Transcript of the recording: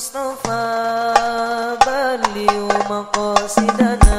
المصطفى بلغ مقاصدنا.